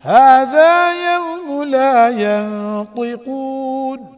هذا يوم لا ينطقون.